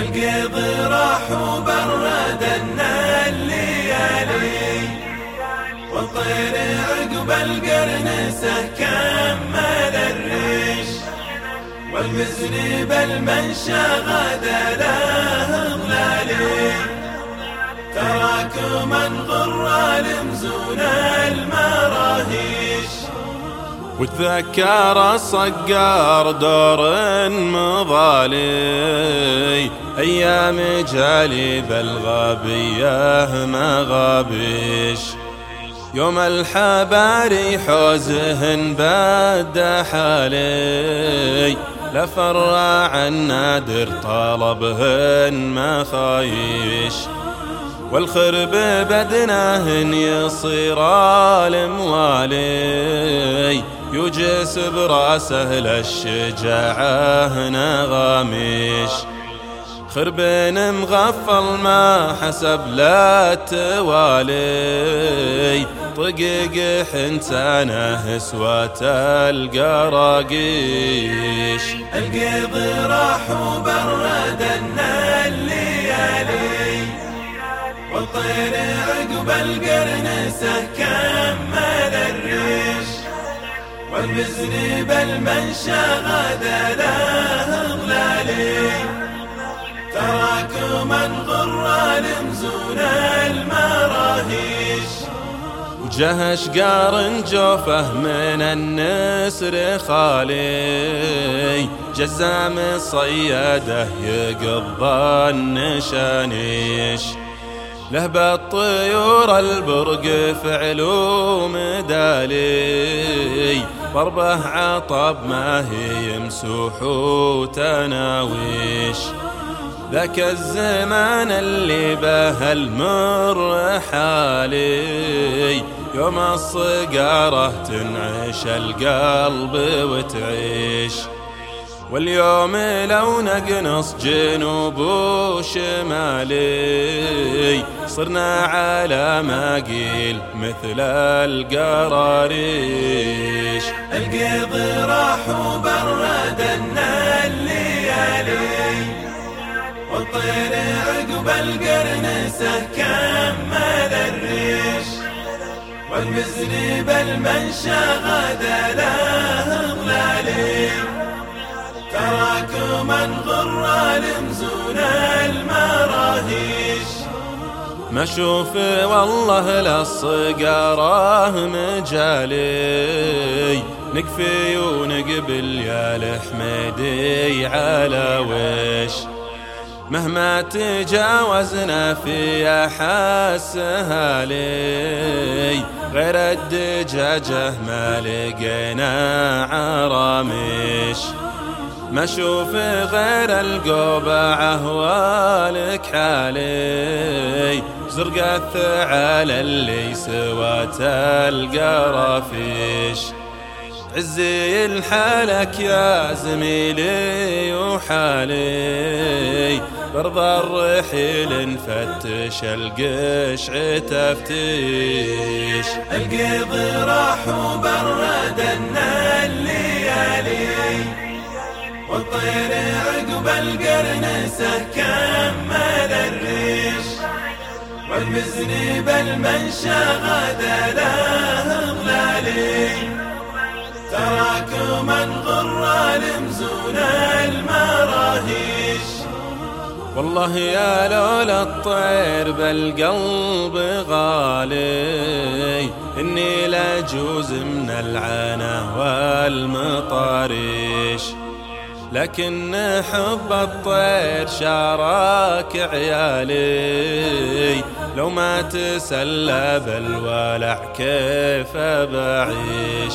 القيض راح وبردنا الليالي والطير عقب القرنسة كمل الريش والمزن بالمنشى غدا له ظلالي. تراكما غرى لمزون المراهيش. وتذكر الصقار دور أيام جالي بالغابية ما غابيش يوم الحباري حوزهن بد حالي. لفر عن نادر طلبهن ما خايش. والخرب بدناهن يصير الموالي. يجس براسه للشجاعة نغاميش خربين مغفل ما حسب لا توالي. طقيق حنتانه سوات القراقيش. القيض راح وبردنا الليالي والطير عقب القرنسة كمل الريش والمزن بالمنشى غدا له ظلالي تراكما غرى لمزون المراهيش. وجهش قارن جوفه من النسر خالي. جزام الصياده يقضى النشانيش. له بالطيور البرق فعلو مدالي ضربه عطب ما هي يمسوح تناويش ذاك الزمان اللي به المر حالي يوم الصقارة تنعش القلب وتعيش. واليوم لو نقنص جنوب وشمالي صرنا على ما قيل مثل القراريش. القيض راح وبردنا الليالي والطير عقب القرنسة كمل الريش والمزن بالمنشى غدا له ظلالي تراكما غرى لمزون المراهيش. ما أشوف والله للصقاره مجالي. نكفي ونقبل يا الحميدي على وش. مهما تجاوزنا في حاسها لي غير الدجاجة ما لقينا عرامش. ما أشوف غير القبعة والك حالي. زرق الثعال اللي سوات القرافيش عزي الحالك يا زميلي وحالي. برضى الرحيل نفتش القشع تفتيش القيض راح وبردنا الليالي والطير عقب القرنسة كمل الريش والمزن بالمنشى غدا له ظلالي تراكما غرى لمزون المراهيش والله يا لولا الطير بالقلب غالي إني لجوز من العنا والمطاريش. لكن حب الطير شارك عيالي لو ما تسلى بالولع كيف بعيش؟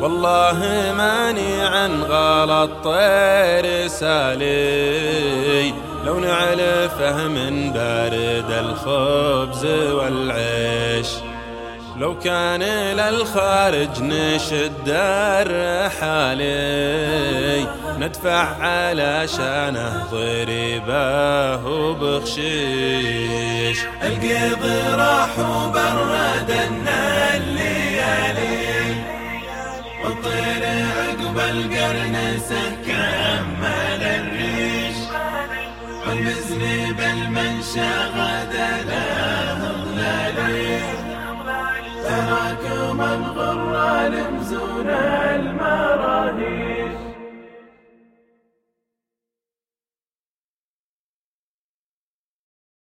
والله ماني عن غلط طير سالي. لو نعلفه من بارد الخبز والعيش. لو كان للخارج نشد الرحالي. ندفع علشانه ضريبه وبخشيش القيض راح وبردنا الليالي والطير عقب القرنسة كمل الريش حمزني بالمنشى غدا له ظلالي تراكم الغرال مزون الماء